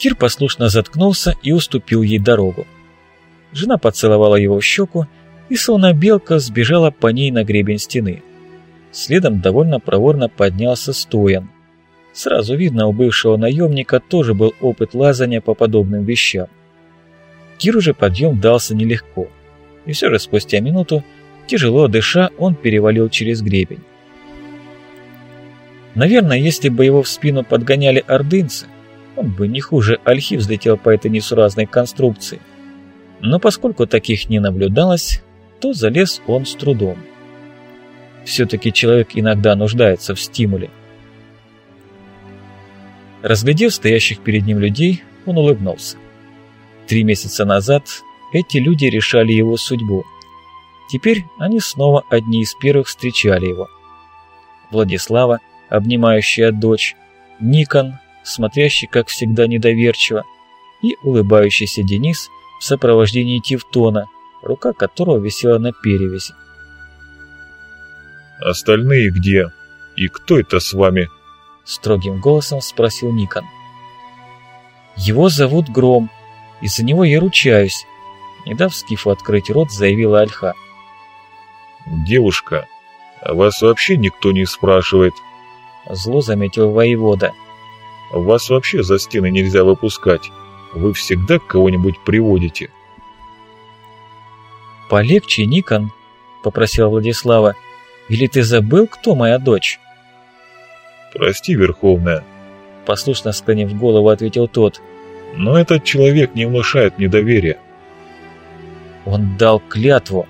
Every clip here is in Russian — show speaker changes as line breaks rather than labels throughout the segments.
Кир послушно заткнулся и уступил ей дорогу. Жена поцеловала его в щеку и, словно белка, сбежала по ней на гребень стены. Следом довольно проворно поднялся Стоян. Сразу видно, у бывшего наемника тоже был опыт лазания по подобным вещам. Киру же подъем дался нелегко, и все же спустя минуту, тяжело дыша, он перевалил через гребень. Наверное, если бы его в спину подгоняли ордынцы, он бы не хуже ольхи взлетел по этой несуразной конструкции. Но поскольку таких не наблюдалось, то залез он с трудом. Все-таки человек иногда нуждается в стимуле. Разглядев стоящих перед ним людей, он улыбнулся. Три месяца назад эти люди решали его судьбу. Теперь они снова одни из первых встречали его. Владислава, обнимающая дочь, Никон, смотрящий, как всегда, недоверчиво, и улыбающийся Денис в сопровождении Тевтона, рука которого висела на перевязи.
«Остальные где? И кто это с вами?»
Строгим голосом спросил Никон. «Его зовут Гром, и за него я ручаюсь», не дав Скифу открыть рот, заявила Альха.
«Девушка, а вас вообще никто не спрашивает?»
Зло заметил воевода.
«Вас вообще за стены нельзя выпускать. Вы всегда кого-нибудь приводите».
«Полегче, Никон», — попросила Владислава. «Или ты забыл, кто моя дочь?»
«Прости, Верховная», —
послушно склонив голову, ответил тот.
«Но этот человек не внушает мне доверия».
«Он дал клятву,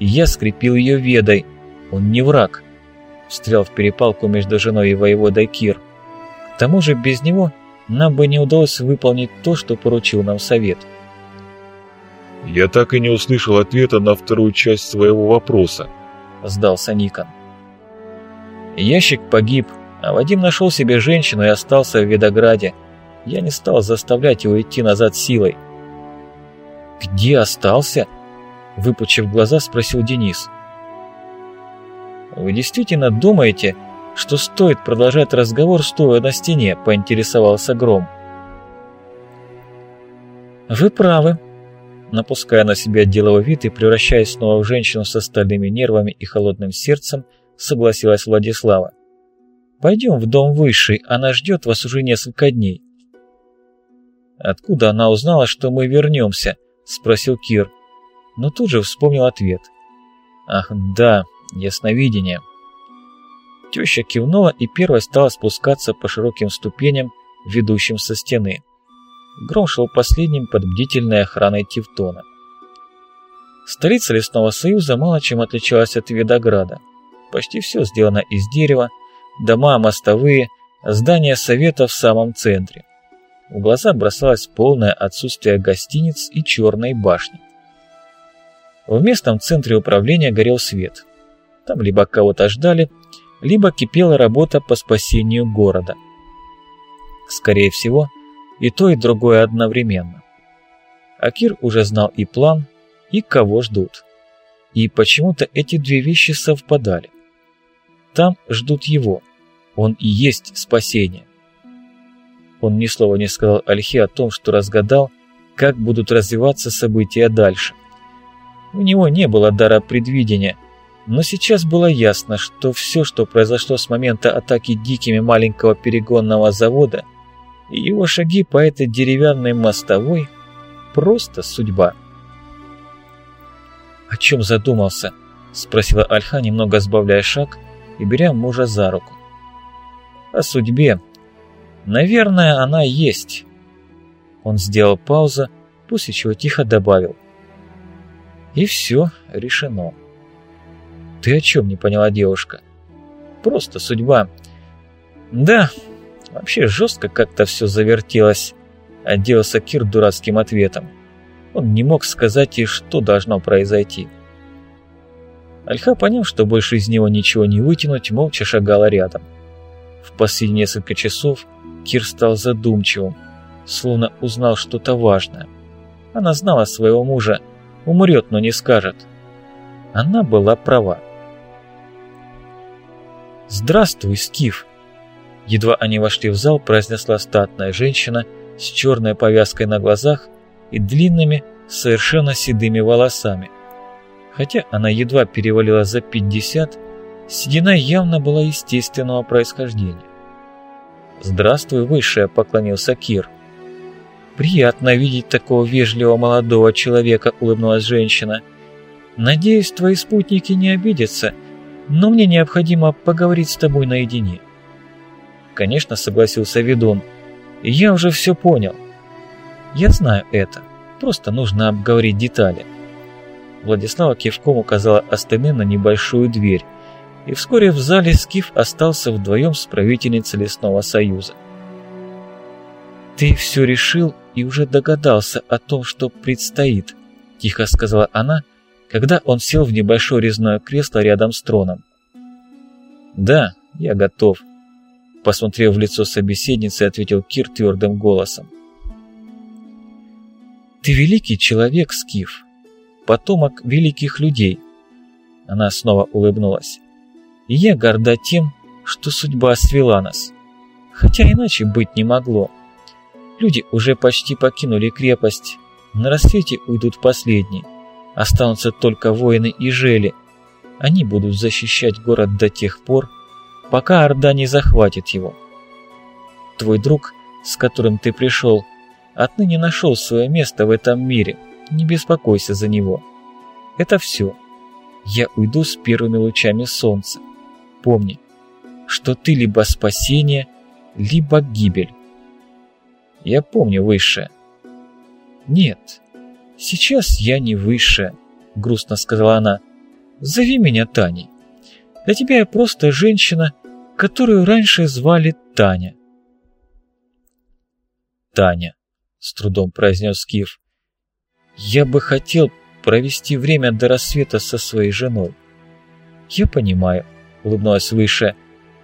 и я скрепил ее ведой. Он не враг», — встрял в перепалку между женой и воеводой Кир. «К тому же без него нам бы не удалось выполнить то, что поручил нам совет».
«Я так и не услышал ответа на вторую часть своего вопроса», —
сдался Никон. Ящик погиб, а Вадим нашел себе женщину и остался в Видограде. Я не стал заставлять его идти назад силой. «Где остался?» — выпучив глаза, спросил Денис. «Вы действительно думаете, что стоит продолжать разговор, стоя на стене?» — поинтересовался Гром. «Вы правы», напуская на себя деловой вид и превращаясь снова в женщину со стальными нервами и холодным сердцем, согласилась Владислава. «Пойдем в дом высший, она ждет вас уже несколько дней». «Откуда она узнала, что мы вернемся?» – спросил Кир. Но тут же вспомнил ответ. «Ах, да, ясновидение». Теща кивнула и первой стала спускаться по широким ступеням, ведущим со стены. Гром шел последним под бдительной охраной Тевтона. Столица Лесного Союза мало чем отличалась от Видограда. Почти все сделано из дерева, дома, мостовые, здания совета в самом центре. В глаза бросалось полное отсутствие гостиниц и черной башни. В местном центре управления горел свет. Там либо кого-то ждали, либо кипела работа по спасению города. Скорее всего, и то, и другое одновременно. Акир уже знал и план, и кого ждут. И почему-то эти две вещи совпадали. Там ждут его. Он и есть спасение. Он ни слова не сказал Альхе о том, что разгадал, как будут развиваться события дальше. У него не было дара предвидения, но сейчас было ясно, что все, что произошло с момента атаки дикими маленького перегонного завода – и его шаги по этой деревянной мостовой – просто судьба. «О чем задумался?» – спросила Альха, немного сбавляя шаг и беря мужа за руку. «О судьбе. Наверное, она есть». Он сделал паузу, после чего тихо добавил. «И все решено». «Ты о чем?» – не поняла девушка. «Просто судьба». «Да, Вообще жестко как-то все завертелось, отделался Кир дурацким ответом. Он не мог сказать ей, что должно произойти. Альха, поняв, что больше из него ничего не вытянуть, молча шагала рядом. В последние несколько часов Кир стал задумчивым, словно узнал что-то важное. Она знала своего мужа, умрет, но не скажет. Она была права. «Здравствуй, Скиф!» Едва они вошли в зал, произнесла статная женщина с черной повязкой на глазах и длинными, совершенно седыми волосами. Хотя она едва перевалила за 50, седина явно была естественного происхождения. «Здравствуй, Высшая», — поклонился Кир. «Приятно видеть такого вежливого молодого человека», — улыбнулась женщина. «Надеюсь, твои спутники не обидятся, но мне необходимо поговорить с тобой наедине». «Конечно», — согласился ведун. «Я уже все понял. Я знаю это. Просто нужно обговорить детали». Владислава кивком указала остальным на небольшую дверь, и вскоре в зале Скиф остался вдвоем с правительницей Лесного Союза. «Ты все решил и уже догадался о том, что предстоит», – тихо сказала она, когда он сел в небольшое резное кресло рядом с троном. «Да, я готов», – посмотрев в лицо собеседницы, ответил Кир твердым голосом. «Ты великий человек, Скиф, потомок великих людей». Она снова улыбнулась. «И я горда тем, что судьба свела нас. Хотя иначе быть не могло. Люди уже почти покинули крепость, на рассвете уйдут последние. Останутся только воины и жели. Они будут защищать город до тех пор, пока Орда не захватит его. Твой друг, с которым ты пришел, отныне нашел свое место в этом мире. Не беспокойся за него. Это все. Я уйду с первыми лучами солнца. Помни, что ты либо спасение, либо гибель. Я помню высшее. Нет, сейчас я не высшая, грустно сказала она. Зови меня Таней. Для тебя я просто женщина, которую раньше звали Таня. Таня, с трудом произнес Скиф. Я бы хотел провести время до рассвета со своей женой. Я понимаю, улыбнулась Выше,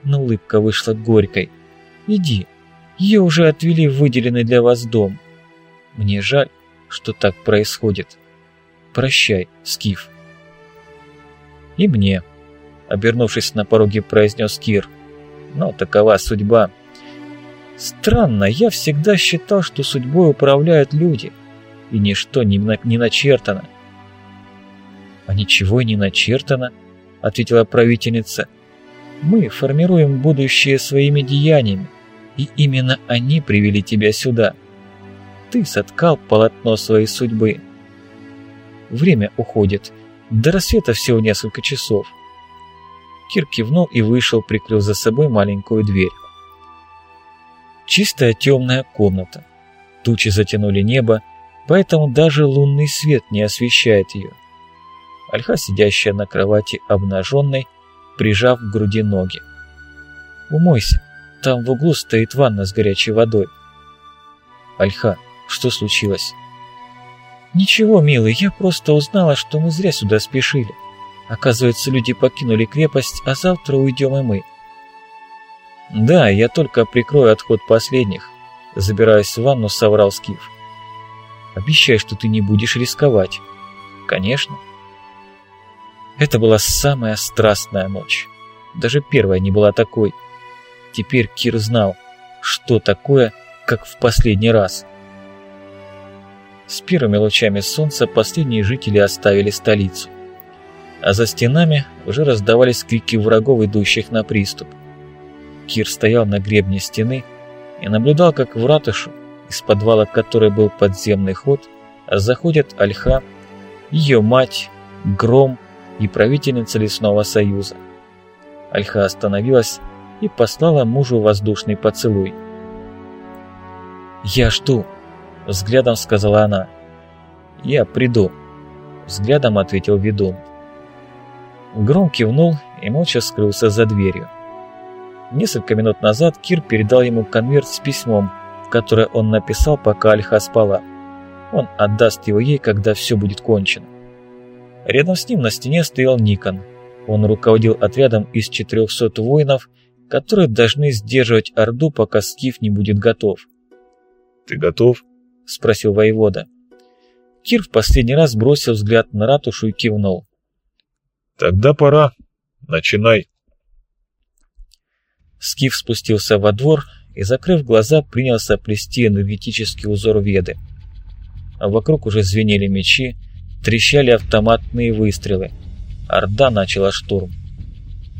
но улыбка вышла горькой. Иди, ее уже отвели в выделенный для вас дом. Мне жаль, что так происходит. Прощай, Скиф. И мне, обернувшись на пороге, произнес Кир. Но такова судьба. Странно, я всегда считал, что судьбой управляют люди, и ничто не, на, не начертано. А ничего не начертано, ответила правительница. Мы формируем будущее своими деяниями и именно они привели тебя сюда. Ты соткал полотно своей судьбы. Время уходит. До рассвета всего несколько часов. Кир кивнул и вышел, прикрыв за собой маленькую дверь. Чистая темная комната. Тучи затянули небо, поэтому даже лунный свет не освещает ее. Альха, сидящая на кровати обнаженной, прижав к груди ноги. «Умойся», там в углу стоит ванна с горячей водой. Альха, что случилось? Ничего, милый, я просто узнала, что мы зря сюда спешили. Оказывается, люди покинули крепость, а завтра уйдем и мы. Да, я только прикрою отход последних. Забираясь в ванну, соврал Скиф. Обещай, что ты не будешь рисковать. Конечно. Это была самая страстная ночь. Даже первая не была такой. Теперь Кир знал, что такое, как в последний раз. С первыми лучами солнца последние жители оставили столицу. А за стенами уже раздавались крики врагов, идущих на приступ. Кир стоял на гребне стены и наблюдал, как в ратушу, из подвала которой был подземный ход, заходят Альха, ее мать, Гром и правительница Лесного Союза. Альха остановилась и послала мужу воздушный поцелуй. «Я жду», — взглядом сказала она. «Я приду», — взглядом ответил ведун. Гром кивнул и молча скрылся за дверью. Несколько минут назад Кир передал ему конверт с письмом, которое он написал, пока Альха спала. Он отдаст его ей, когда все будет кончено. Рядом с ним на стене стоял Никон. Он руководил отрядом из 400 воинов которые должны сдерживать Орду, пока Скиф не будет готов.
«Ты готов?»
– спросил воевода. Кир в последний раз бросил взгляд на ратушу и кивнул.
«Тогда пора. Начинай».
Скиф спустился во двор и, закрыв глаза, принялся плести энергетический узор Веды. А вокруг уже звенели мечи, трещали автоматные выстрелы. Орда начала штурм.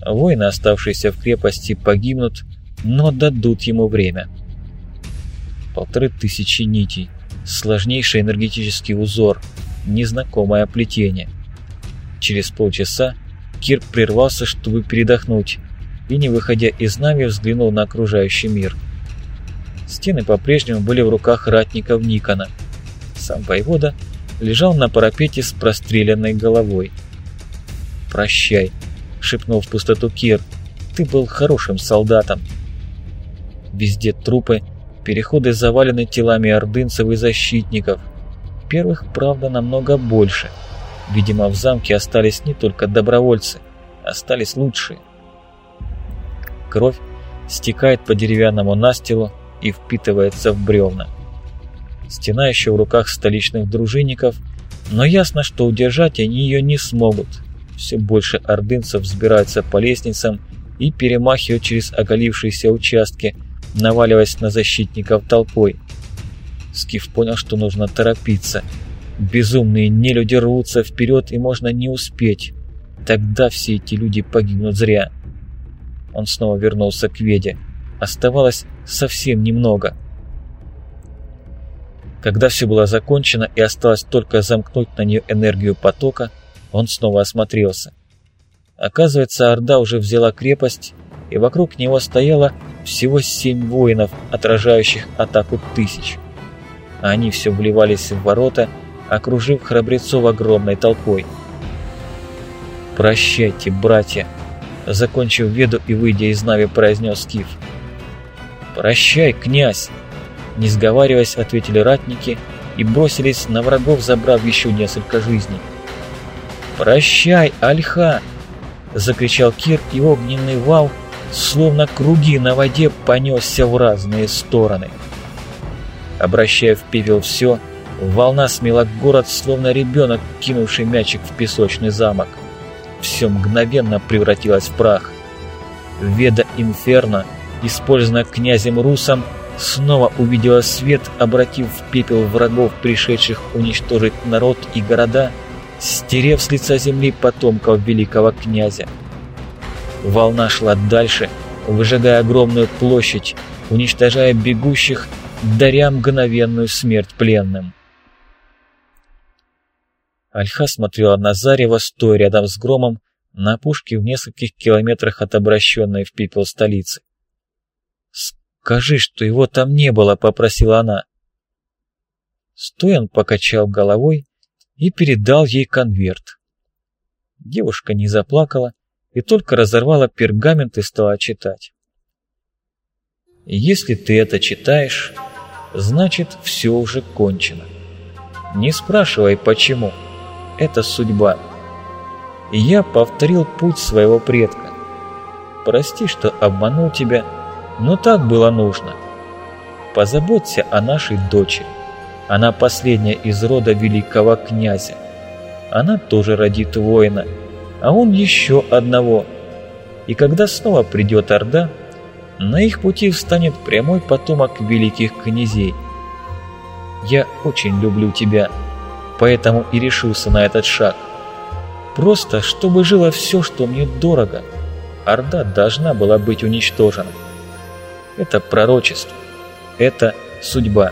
Воины, оставшиеся в крепости, погибнут, но дадут ему время. Полторы тысячи нитей, сложнейший энергетический узор, незнакомое плетение. Через полчаса Кир прервался, чтобы передохнуть, и, не выходя из нами, взглянул на окружающий мир. Стены по-прежнему были в руках ратников Никона. Сам воевода лежал на парапете с простреленной головой. «Прощай», — шепнул в пустоту Кир, — «ты был хорошим солдатом». Везде трупы, переходы завалены телами ордынцев и защитников. Первых, правда, намного больше. Видимо, в замке остались не только добровольцы, остались лучшие. Кровь стекает по деревянному настилу и впитывается в бревна. Стена еще в руках столичных дружинников, но ясно, что удержать они ее не смогут. Все больше ордынцев взбираются по лестницам и перемахивают через оголившиеся участки, наваливаясь на защитников толпой. Скиф понял, что нужно торопиться. Безумные нелюди рвутся вперед, и можно не успеть. Тогда все эти люди погибнут зря. Он снова вернулся к Веде. Оставалось совсем немного. Когда все было закончено и осталось только замкнуть на нее энергию потока, он снова осмотрелся. Оказывается, Орда уже взяла крепость, и вокруг него стояло всего семь воинов, отражающих атаку тысяч. Они все вливались в ворота, окружив храбрецов огромной толпой. «Прощайте, братья!» Закончив веду и выйдя из Нави, произнес Скиф. «Прощай, князь!» Не сговариваясь, ответили ратники и бросились на врагов, забрав еще несколько жизней. «Прощай, Альха!» — закричал Кир, и огненный вал — словно круги на воде, понесся в разные стороны. Обращая в пепел все, волна смела город, словно ребенок, кинувший мячик в песочный замок. Все мгновенно превратилось в прах. Веда Инферно, использованная князем Русом, снова увидела свет, обратив в пепел врагов, пришедших уничтожить народ и города, стерев с лица земли потомков великого князя. Волна шла дальше, выжигая огромную площадь, уничтожая бегущих, даря мгновенную смерть пленным. Альха смотрела на Зарево, стоя рядом с громом, на опушке в нескольких километрах от обращенной в пепел столицы. «Скажи, что его там не было», — попросила она. Стоян покачал головой и передал ей конверт. Девушка не заплакала, и только разорвала пергамент и стала читать. Если ты это читаешь, значит все уже кончено. Не спрашивай почему, это судьба. Я повторил путь своего предка. Прости, что обманул тебя, но так было нужно. Позаботься о нашей дочери. Она последняя из рода великого князя. Она тоже родит воина, а он еще одного. И когда снова придет Орда, на их пути встанет прямой потомок великих князей. Я очень люблю тебя, поэтому и решился на этот шаг. Просто, чтобы жило все, что мне дорого, Орда должна была быть уничтожена. Это пророчество, это судьба.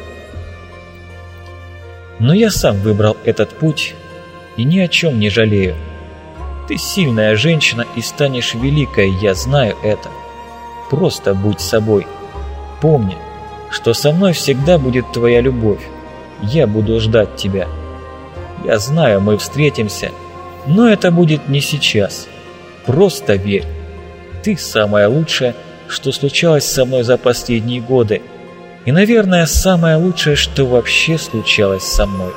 Но я сам выбрал этот путь и ни о чем не жалею. Ты сильная женщина и станешь великой, я знаю это. Просто будь собой. Помни, что со мной всегда будет твоя любовь. Я буду ждать тебя. Я знаю, мы встретимся, но это будет не сейчас. Просто верь. Ты самое лучшее, что случалось со мной за последние годы. И, наверное, самое лучшее, что вообще случалось со мной.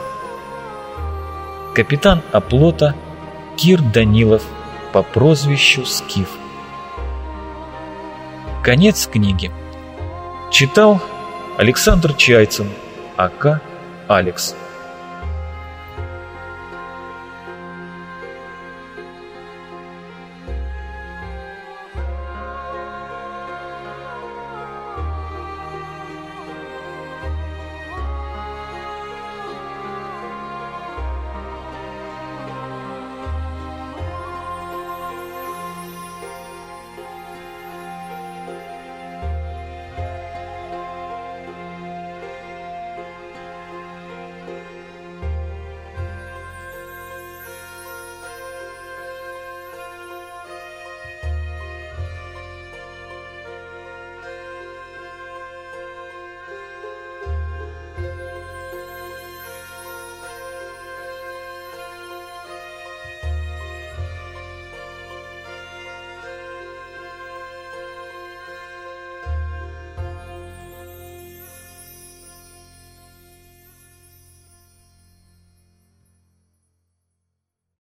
Капитан оплота – Кир Данилов по прозвищу Скиф. Конец книги. Читал Александр Чайцин, АК «Алекс».